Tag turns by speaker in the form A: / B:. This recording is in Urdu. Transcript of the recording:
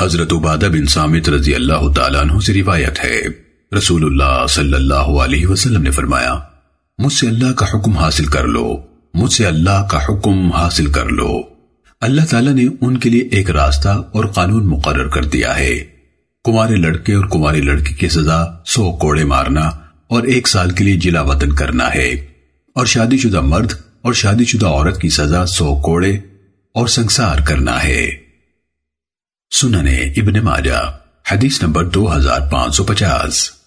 A: حضرت عبادہ بن سامت رضی اللہ تعالیٰ عنہ سے روایت ہے۔ رسول اللہ صلی اللہ علیہ وسلم نے فرمایا، مجھ سے اللہ کا حکم حاصل کر لو، مجھ سے اللہ کا حکم حاصل کر لو۔ اللہ تعالیٰ نے ان کے لیے ایک راستہ اور قانون مقرر کر دیا ہے۔ کمارے لڑکے اور کماری لڑکی کی سزا سو کوڑے مارنا اور ایک سال کے لیے جلا وطن کرنا ہے۔ اور شادی شدہ مرد اور شادی شدہ عورت کی سزا سو کوڑے اور سنسار کرنا ہے۔ سننے ابن ماجہ حدیث نمبر دو ہزار پانچ سو پچاس۔